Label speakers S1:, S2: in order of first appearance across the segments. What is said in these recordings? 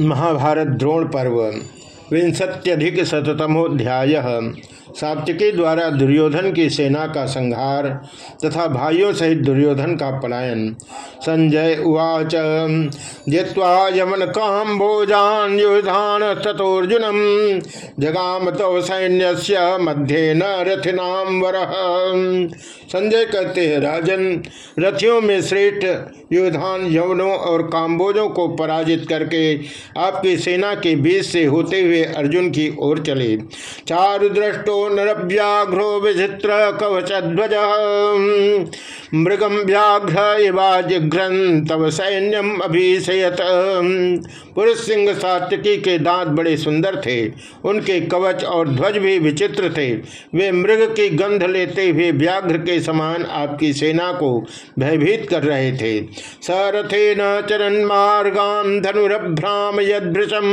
S1: महाभारत द्रोण पर्व, विंशत्यधिक शतमोध्याय सात्विकी द्वारा दुर्योधन की सेना का संहार तथा भाइयों सहित दुर्योधन का पलायन। संजय उवाच, जित्वा यमन काम भोजान युधान तथोर्जुनम जगाम तो सैन्य मध्य न रथिनाम वर। संजय कहते हैं, राजन, रथियों में श्रेष्ठ युधान यवनों और काम्बोजों को पराजित करके आपकी सेना के बीच से होते हुए अर्जुन की ओर चले। चारु दृष्टो नरव्याघ्रो विचित्र कवच ध्वज मृगम व्याघ्र इवाजिघ्रन तव सैन्यम अभिषयत। पुरुष सिंह सात्यकी के दांत बड़े सुंदर थे, उनके कवच और ध्वज भी विचित्र थे। वे मृग की गंध लेते हुए व्याघ्र के समान आपकी सेना को भयभीत कर रहे थे। सरथे न चरण मार्गाम धनुरभ्राम यदृशम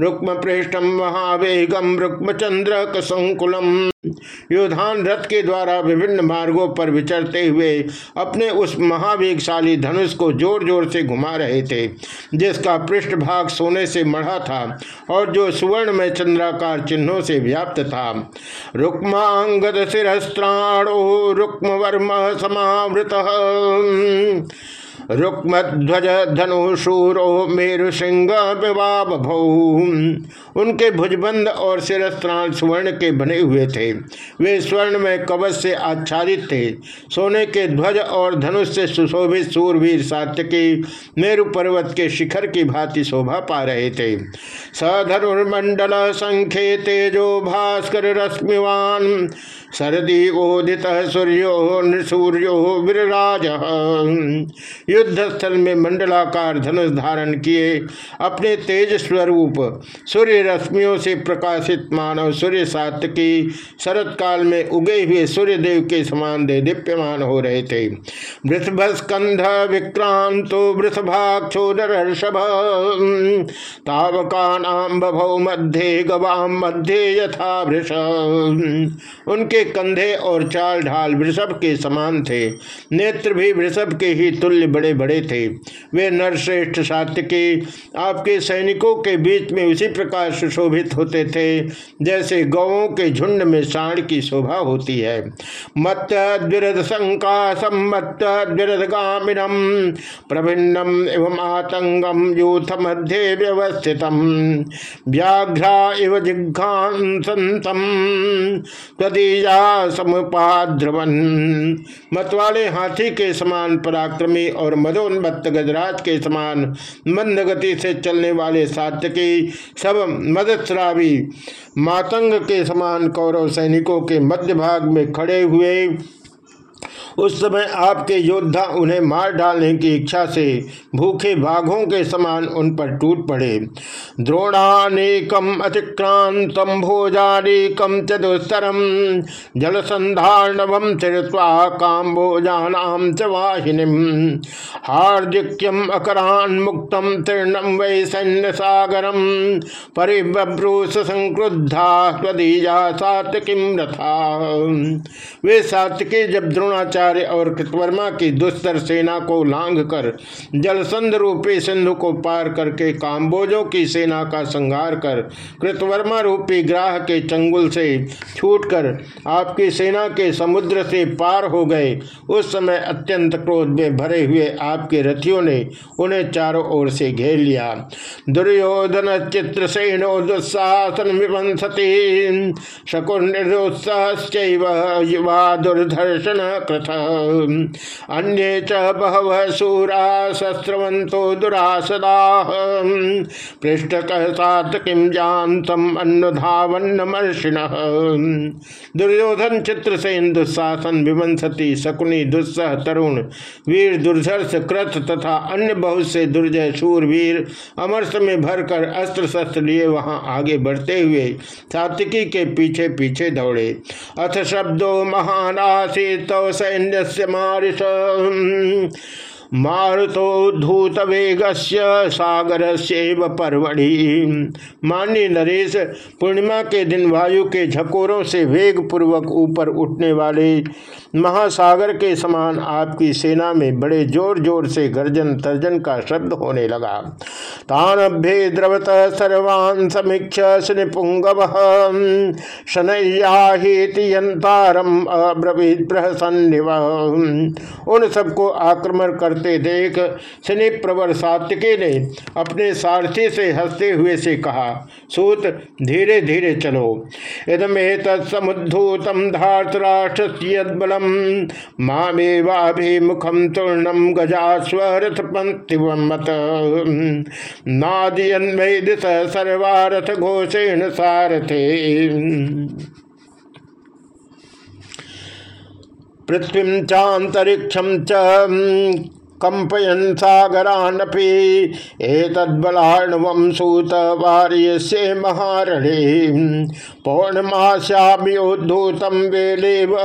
S1: रुक्म पृष्ठम महावेगम रुक्म चंद्र कसंकुलम योधान रथ के द्वारा विभिन्न मार्गों पर विचरते हुए अपने उस महावेगशाली धनुष को ज़ोर ज़ोर से घुमा रहे थे, जिसका पृष्ठभाग सोने से मढ़ा था और जो सुवर्ण में चंद्राकार चिन्हों से व्याप्त था। रुक्मांगद शिस्त्राणो रुक्म वर्म समावृत। रुक्मध्वज मेरु सिंह उनके भुजबंद और सिरस्त्राण स्वर्ण के बने हुए थे। वे स्वर्ण में कवच से आच्छादित थे। सोने के ध्वज और धनुष से सुशोभित सूरवीर सात्यकी मेरु पर्वत के शिखर की भांति शोभा पा रहे थे। सधनुर्मंडल संख्य तेजो भास्कर रश्मिवान। सरदी ओदित सूर्यो सूर्यो विराज युद्ध स्थल में मंडलाकार धनुष धारण किए अपने तेज स्वरूप, सूर्य रश्मियों से प्रकाशित मानव सूर्य सात की शरत काल में उगे हुए सूर्य देव के समान दे दीप्यमान हो रहे थे। वृषभस्कंध विक्रांतो वृषभाक्षोदर हर्षभ तावका नाम बभौ मध्य गवाम मध्य यथा वृष। उनके कंधे और चाल ढाल वृषभ के समान थे। नेत्र भी वृषभ के ही तुल्य बड़े बड़े थे। वे नरश्रेष्ठ सात्य के आपके सैनिकों के बीच में उसी प्रकार सुशोभित होते थे, जैसे गौों के झुंड में साण की शोभा होती है। मत द्विरद संकाशम मत द्विरद गामिनम, प्रभिन्नम एवं आतंगम यूथ मध्य व्यवस्थितम। व्याघ्रा इव जिघांसंतम तदीया समुपाद्रवन। मतवाले हाथी के समान पराक्रमी और मदोन्मत्त गजराज के समान मंद गति से चलने वाले सात्यकी, सब मदश्रावी मातंग के समान कौरव सैनिकों के मध्य भाग में खड़े हुए उस समय आपके योद्धा उन्हें मार डालने की इच्छा से भूखे बाघों के समान उन पर टूट पड़े। द्रोणानेकम अतिक्रांतम भोजानेकम चतुस्तरम जल संधारणवम तीर्थवा काम्बोजानाम च वाहिनीम हार्दिक्यम अकरान मुक्तम तीर्णम वै सैन्य सागरम परिब्रूस संक्रुद्धा स्वदीजा सात्विकीम रथा। वे सात्विकी जब द्रोणाचार्य आचार्य और कृतवर्मा की दुस्तर सेना को लांग कर, जलसंध रूपी सिंधु को पार करके काम्बोजों की सेना का संहार कर, कृतवर्मा रूपी ग्राह के चंगुल से छूटकर आपकी सेना के समुद्र से पार हो गए। उस समय अत्यंत क्रोध में भरे हुए आपके रथियों ने उन्हें चारों ओर से घेर लिया। दुर्योधन चित्र सेनो दुस्साहसन विवंसती। शकुन युवा दुर्धर्षण कृत अन्ये च बहव सूरा शस्त्रवंतो दुरासदा। पृष्ठकसात किम जानतम अन्नधावन्नमर्षिण। दुर्योधन चित्रसेन दुस्साहसन विवंसती, शकुनी दुस्सह तरुण, वीर दुर्धर्ष कृत तथा अन्य बहुत से दुर्जय शूरवीर अमरस में भरकर अस्त्र शस्त्र लिए वहाँ आगे बढ़ते हुए सात्विकी के पीछे पीछे दौड़े। अथ शब्दों महान आसी तो सैन्य मारिश मारुतोद्धूत वेग सागर से परवड़ी मान्य नरेश, पूर्णिमा के दिन वायु के झकोरों से वेग पूर्वक ऊपर उठने वाले महासागर के समान आपकी सेना में बड़े ज़ोर ज़ोर से गर्जन तर्जन का शब्द होने लगा। तानभ्ये द्रवत सर्वान् समीक्ष निपुंगव शनैयाहीति यंतारम अब्रवीत उन सबको आक्रमण करते देख शनि प्रवर सात्विकी ने अपने सारथी से हँसते हुए से कहा, सूत धीरे धीरे चलो। इदमे तत्समुद्धूतम धातराष्ट्रबलम मामेवाभिमुखम तूर्णम गजास्वरथ पंक्तिवत नादियन दिश सर्वारथ घोषेण सारथे। पृथ्वी चातरिक्षम च कंपयन सागरानपि एतद्बलाणवं सूत वार्यस्य महारणे। पौर्णमास्याम्योद्धूतं वेलेव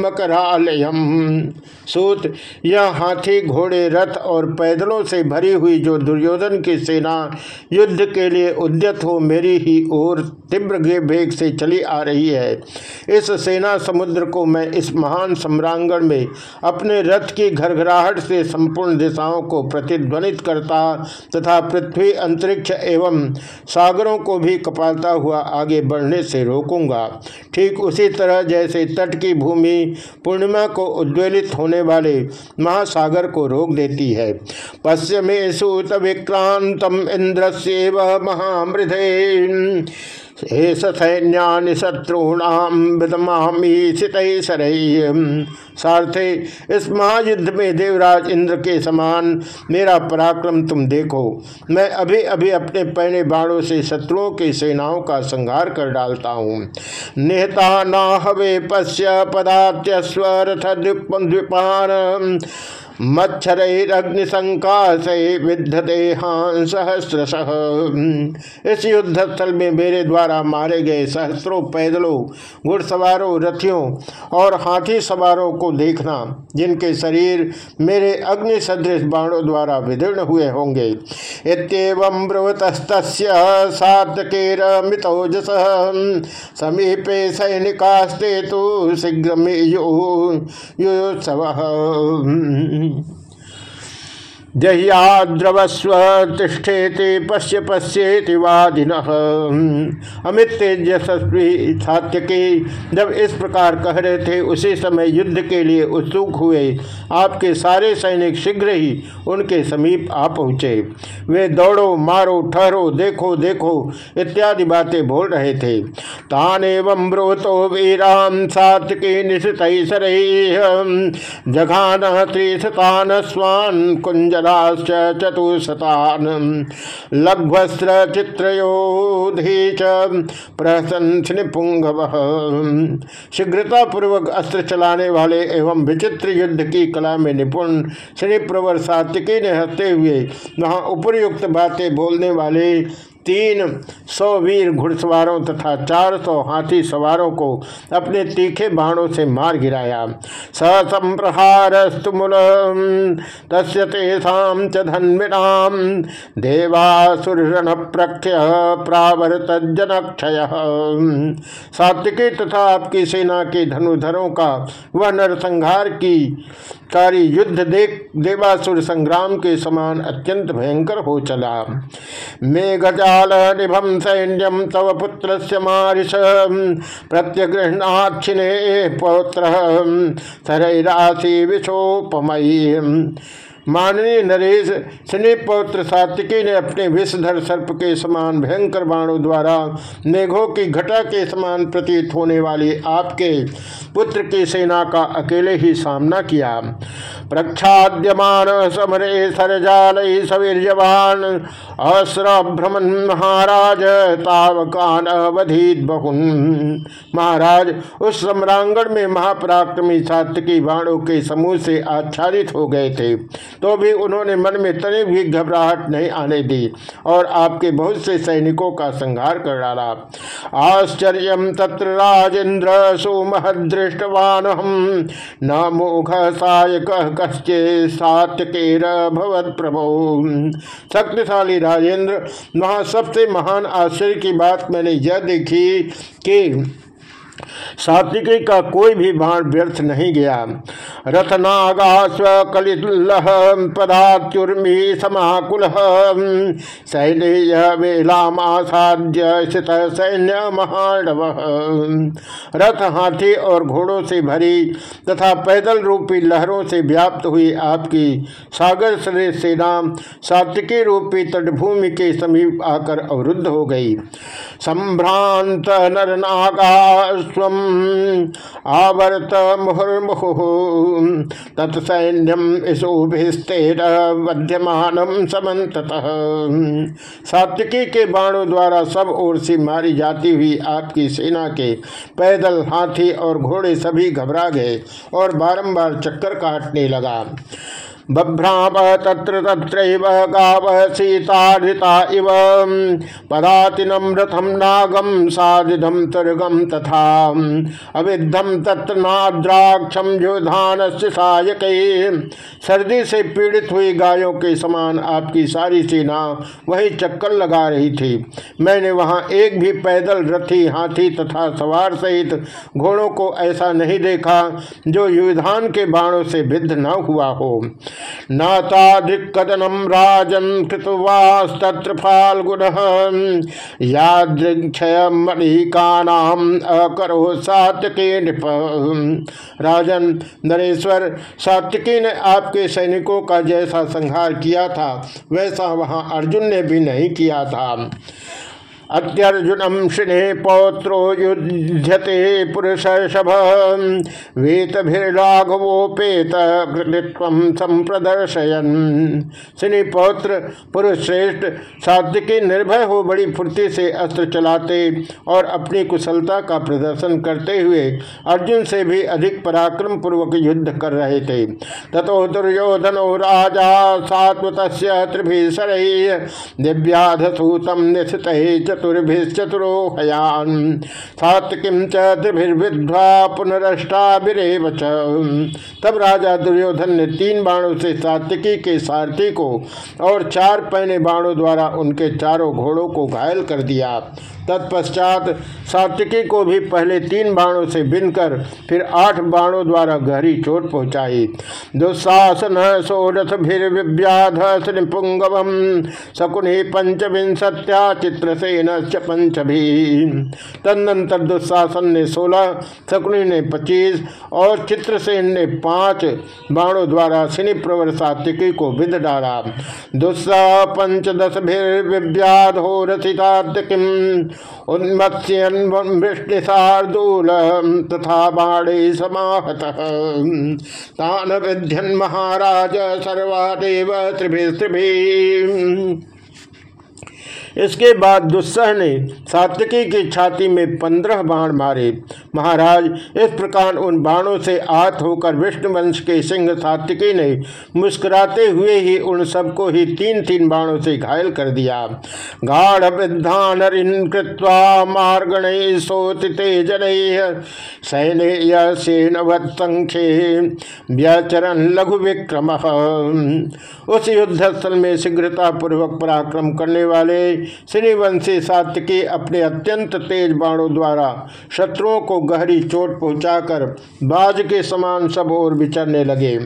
S1: मकरालयम सूत, यह हाथी, घोड़े, रथ और पैदलों से भरी हुई जो दुर्योधन की सेना युद्ध के लिए उद्यत हो, मेरी ही ओर तीव्र भेग से चली आ रही है। इस सेना समुद्र को मैं इस महान सम्रांगण में अपने रथ की घरघराहट से संपूर्ण दिशाओं को प्रतिध्वनित करता तथा पृथ्वी अंतरिक्ष एवं सागरों को भी कपालता हुआ आगे बढ़ने से रोकूँगा। ठीक उसी तरह जैसे तट की भूमि पूर्णिमा को उद्वेलित होने वाले महासागर को रोक देती है। पश्चिमे सूत विक्रांतम इंद्र से महामृधे शेष सैन्यानि शत्रुणाम सारथे, इस महायुद्ध में देवराज इंद्र के समान मेरा पराक्रम तुम देखो। मैं अभी अभी अपने पहने बाणों से शत्रुओं की सेनाओं का संहार कर डालता हूँ। नेता न हवे पश्य पदात्यस्वरथ द्विपान। मच्छरग्निशंका से विद्धते हाँ सहस्रश। इस युद्ध स्थल में मेरे द्वारा मारे गए सहस्त्रों पैदलों, घुड़सवारों, रथियों और हाथी सवारों को देखना, जिनके शरीर मेरे अग्नि सदृश बाणों द्वारा विदीर्ण हुए होंगे। इतम ब्रवतस्त सातकेर मितौजस समीपे सैनिकास्ते तो शीघ्र युत्सव जह्याद्रवस्व तिष्ठेति पश्य पश्येति वादिन। अमित तेजस्वी सात्य के जब इस प्रकार कह रहे थे, उसी समय युद्ध के लिए उत्सुक हुए। आपके सारे सैनिक शीघ्र ही उनके समीप आ पहुँचे। वे दौड़ो, मारो, ठहरो, देखो देखो, इत्यादि बातें बोल रहे थे। तान एवं ब्रोतो वीराम सात्विकी निशित जघान त्रिशतान स्वान कुंज शराश्च चतुशतान लघ्वस्त्र चित्रयोधि च शीघ्रता पूर्वक अस्त्र चलाने वाले एवं विचित्र युद्ध की कला में निपुण श्री प्रवर सात्विकी ने हँसते हुए वहाँ उपरयुक्त बातें बोलने वाले तीन सौ वीर घुड़सवारों तथा चार सौ हाथी सवारों को अपने तीखे बाणों से मार गिराया। ससंप्रहारस्तुमुल तस्य तेषाम च धन्विनाम प्रख्य प्रावर्त जनक्षय सात्विकी तथा आपकी सेना के धनुधरों का वह नरसंहार की कारी युद्ध देख, देवासुर संग्राम के समान अत्यंत भयंकर हो चला। मेघजाल निभम सैन्यम तव पुत्र से मारिश प्रत्यगृहणाक्षिणे पौत्र। सरैराशि विशोपमयी। माननीय नरेश स्नेह सात्विकी ने अपने विषधर सर्प के समान भयंकर बाणों द्वारा मेघों की घटा के समान प्रतीत होने वाली आपके पुत्र की सेना का अकेले ही सामना किया। प्रक्षाद्यमान समरे सरजाल सवीर्यवान अस्रभ्रमन महाराज, तावकान अवधीत बहुन। महाराज, उस सम्रांगण में महापराक्रमी सात्विकी बाणों के समूह से आच्छादित हो गए थे। तो भी उन्होंने मन में तने भी घबराहट नहीं आने दी और आपके बहुत से सैनिकों का संहार कर डाला। आश्चर्य तत्र राजेन्द्र सुमहदृष्टवान हम न मोघ सायक कश्चे सात्यकेर भवत प्रभो। शक्तिशाली राजेंद्र, वहाँ सबसे महान आश्चर्य की बात मैंने यह देखी कि सात्विकी का कोई भी बाण व्यर्थ नहीं गया। रथनागा स्वकलिल्लह पदाचुर्मी समाकुल शैलेय वेलामासाद्य स्थित सैन्य महाणव रथ हाथी और घोड़ों से भरी तथा पैदल रूपी लहरों से व्याप्त हुई आपकी सागर सेना सात्विकी रूपी तटभूमि के समीप आकर अवरुद्ध हो गई। संभ्रांत नरनागा स्व आवर्त मुहुर्मुहु तत्सैन्यम इसोभिस्तेर वध्यमान समत सात्विकी के बाणों द्वारा सब ओर से मारी जाती हुई आपकी सेना के पैदल हाथी और घोड़े सभी घबरा गए और बारंबार चक्कर काटने लगा। बभ्राम तत्र तत्रैव गाव सीताधृता इव। पदातिनम रथम नागम साधिधम तुर्गम तथा। अविद्धम तत्र नाद्राक्षम योधान सायक। सर्दी से पीड़ित हुई गायों के समान आपकी सारी सेना वही चक्कर लगा रही थी। मैंने वहाँ एक भी पैदल रथी, हाथी तथा सवार सहित घोड़ों को ऐसा नहीं देखा जो युधान के बाणों से भिद्ध न हुआ हो। नाताधिकदनम राजन कृतवास्तत्र फाल्गुन। यादृक्षय मणिकानाम अकरो सात्यके नृप। राजन नरेश्वर सात्यकी ने आपके सैनिकों का जैसा संहार किया था, वैसा वहाँ अर्जुन ने भी नहीं किया था। अत्यर्जुनम श्री पौत्रो युध्यते पुरुष शभ। वीतभिर्लाघवोपेत कृतित्व संप्रदर्शयन श्री पौत्र पुरुष श्रेष्ठ सात्विकी निर्भय हो बड़ी फुर्ती से अस्त्र चलाते और अपनी कुशलता का प्रदर्शन करते हुए अर्जुन से भी अधिक पराक्रम पूर्वक युद्ध कर रहे थे। तथो दुर्योधनो राजा सात्वत त्रिभीषण दिव्याधसूतम निश्चित चतुर्भिश्चतुरो हयान च पुनरष्टाभिरेव तब राजा दुर्योधन ने तीन बाणों से सात्विकी के सारथी को और चार पहने बाणों द्वारा उनके चारों घोड़ों को घायल कर दिया। तत्पश्चात सात्विकी को भी पहले तीन बाणों से बिनकर फिर आठ बाणों द्वारा गहरी चोट पहुंचाई। दुस्साहसन षोडश भीर्व्याध पुंगवम शकुनि पंचविंशत्या चित्रसेन पंचभी तदनंतर दुस्साहसन ने सोलह, शकुनि ने पच्चीस और चित्रसेन ने पाँच बाणों द्वारा शनि प्रवर सात्विकी को बिंद डाला। दुस्सा पंचदश भीर्व्याध हो रथितात्किम उन्मत्स्यन वृष्टिशार्दूल तथा बाणे समाहत। तान विध्यन महाराज सर्वादेव त्रिभिस्त्रिभिः त्रिभि। इसके बाद दुस्सह ने सात्विकी की छाती में पंद्रह बाण मारे। महाराज, इस प्रकार उन बाणों से आत होकर विष्णु वंश के सिंह सात्विकी ने मुस्कुराते हुए ही उन सबको ही तीन तीन बाणों से घायल कर दिया। गाढ़ कृत्वा मार्गण सोतिते जन सैन्य सेनवत्संख्ये व्यचरण लघु विक्रम। उस युद्ध स्थल में शीघ्रता पूर्वक पराक्रम करने वाले श्रीवंशी सात के अपने अत्यंत तेज बाणों द्वारा शत्रुओं को गहरी चोट पहुंचाकर बाज के समान सब और विचरने लगे।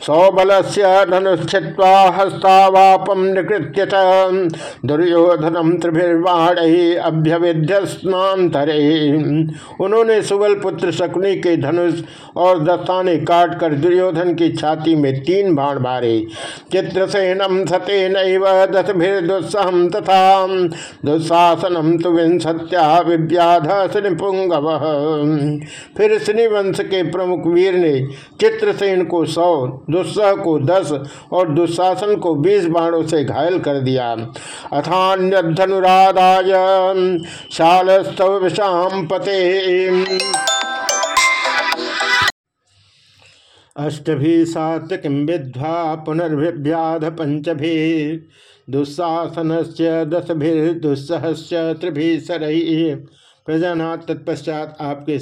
S1: सौबल से धनुच्छिवा हस्तावापम निकृत्य दुर्योधनम त्रिभिर्वाण अभ्यविध्य स्नातरे उन्होंने सुबल पुत्र शकुनी के धनुष और दस्ताने काट कर दुर्योधन की छाती में तीन बाण मारे। चित्रसेनम सते नस्भिर्दुस्सहम तथा दुस्साहसनम तो विंसत्या विव्याध श्रीपुंगव फिर श्रीवंश के प्रमुख वीर ने चित्रसेन को सौ दुस्सह को दस और दुशासन को बीस बाणों से घायल कर दिया। अथान्य धनुराधाय शालस्तव विषाम पते अष्टभी सात्विकीं विद्वा पुनर्व्याध पंचभी। दुस्साहसन से दसभिर्दुस्सह त्रिभी सरही प्रजानाथ तत्पश्चात आपके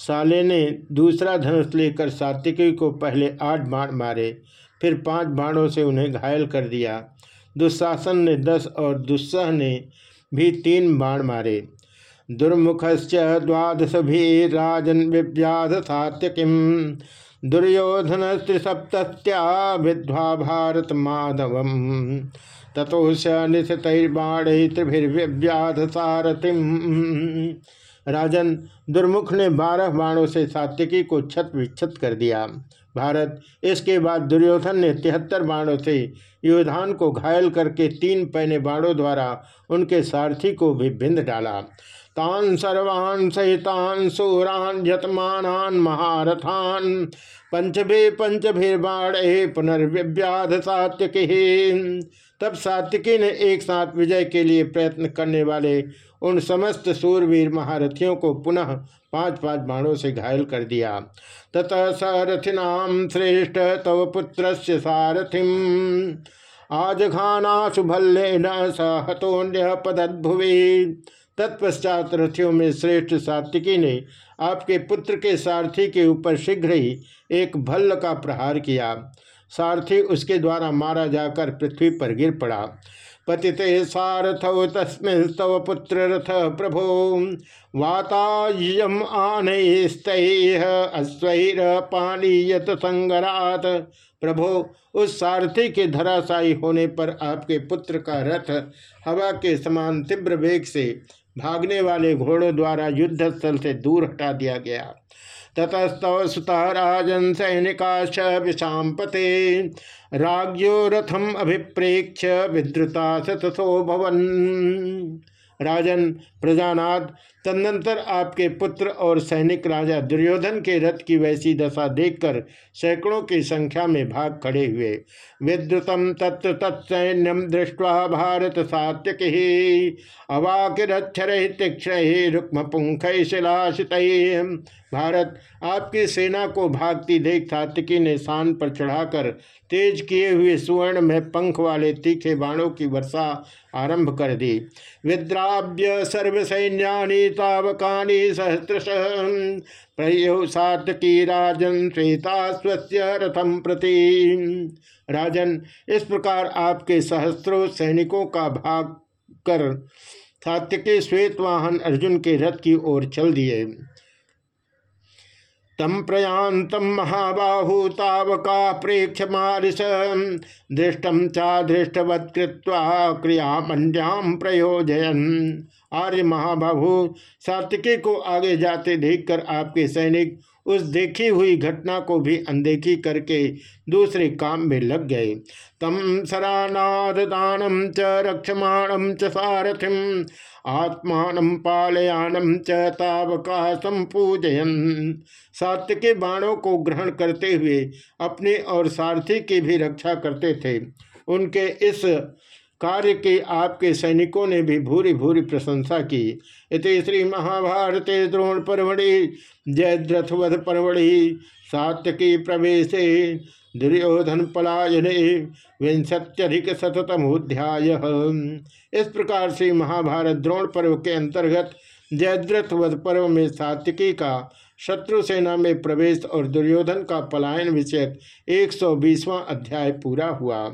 S1: साले ने दूसरा धनुष लेकर सात्विकी को पहले आठ बाण मारे, फिर पाँच बाणों से उन्हें घायल कर दिया। दुशासन ने दस और दुस्सह ने भी तीन बाण मारे। दुर्मुख द्वादश भी राजन विव्याध सात्यकिम दुर्योधन त्रिसप्त्या विध्वा भारत माधव तथोश निशितर्बाण त्रिभिर्व्याध सारथिम। राजन दुर्मुख ने बारह बाणों से सात्यकी को छत विच्छत कर दिया। भारत, इसके बाद दुर्योधन ने तिहत्तर बाणों से योधान को घायल करके तीन पैने बाणों द्वारा उनके सारथी को भी भिंद डाला। तान सर्वान सहितान सूरान यतमान महारथान पंचभे पंचभिर्बाणे पुनर्व्याध सात्यकी तब सात्यकी ने एक साथ विजय के लिए प्रयत्न करने वाले उन समस्त सूरवीर महारथियों को पुनः पाँच पाँच बाणों से घायल कर दिया। ततः सारथिनाम श्रेष्ठ तव पुत्र सारथिम। आज खाना सुभल्ले न सहतोन्य पदभुवि तत्पश्चात रथियों में श्रेष्ठ सात्विकी ने आपके पुत्र के सारथी के ऊपर शीघ्र ही एक भल्ल का प्रहार किया। सारथी उसके द्वारा मारा जाकर पृथ्वी पर गिर पड़ा। पतिते सारथौ तस्व पुत्र रथ प्रभो। वातायम आनस्तैह अश्वैर पानीयत संगरात। प्रभो, उस सारथी के धराशायी होने पर आपके पुत्र का रथ हवा के समान तीव्र वेग से भागने वाले घोड़ों द्वारा युद्ध स्थल से दूर हटा दिया गया। ततस्तव सुता राजन सैनिकाश विषापते राजो रथम अभिप्रेक्ष विद्रुता सतसो भवन। राजन प्रजानाथ तदनंतर आपके पुत्र और सैनिक राजा दुर्योधन के रथ की वैसी दशा देखकर सैकड़ों की संख्या में भाग खड़े हुए। विद्युतम तत्र तत्सैन्यम दृष्टवा भारत सात्यक अवाकिरक्षर तीक्षण रुक्म पुंख शिलाशित। भारत, आपकी सेना को भागती देख सात्यकी ने शान पर चढ़ाकर तेज किए हुए सुवर्ण में पंख वाले तीखे बाणों की वर्षा आरंभ कर दी। विद्राव्य सर्वसैन्यानि तावकानि सहस्रश। प्रयो सातकी राजन श्वेता स्वस्य रथम प्रति। राजन, इस प्रकार आपके सहस्त्रों सैनिकों का भाग कर सात्यकी श्वेत वाहन अर्जुन के रथ की ओर चल दिए। तम प्रयांतम महाबाहू तावका प्रेक्ष मारिश दृष्टम चा क्रिया क्रियामंड्याम प्रयोजयन। आर्य महाबाहु सात्विकी को आगे जाते देखकर आपके सैनिक उस देखी हुई घटना को भी अनदेखी करके दूसरे काम में लग गए। तम सरानादानम च रक्षमाणम च सारथिम, आत्मान पालयानम च तावका संपूजयन के बाणों को ग्रहण करते हुए अपने और सारथी की भी रक्षा करते थे। उनके इस कार्य की आपके सैनिकों ने भी भूरी भूरी प्रशंसा की। इति श्री महाभारते द्रोण परमणि जयद्रथवध परमणि सात्यकी प्रवेश दुर्योधन पलायने विंशत्यधिक शतमोध्याय इस प्रकार से महाभारत द्रोण पर्व के अंतर्गत जयद्रथ वध पर्व में सात्विकी का, शत्रु सेना में प्रवेश और दुर्योधन का पलायन विषयक एक अध्याय पूरा हुआ।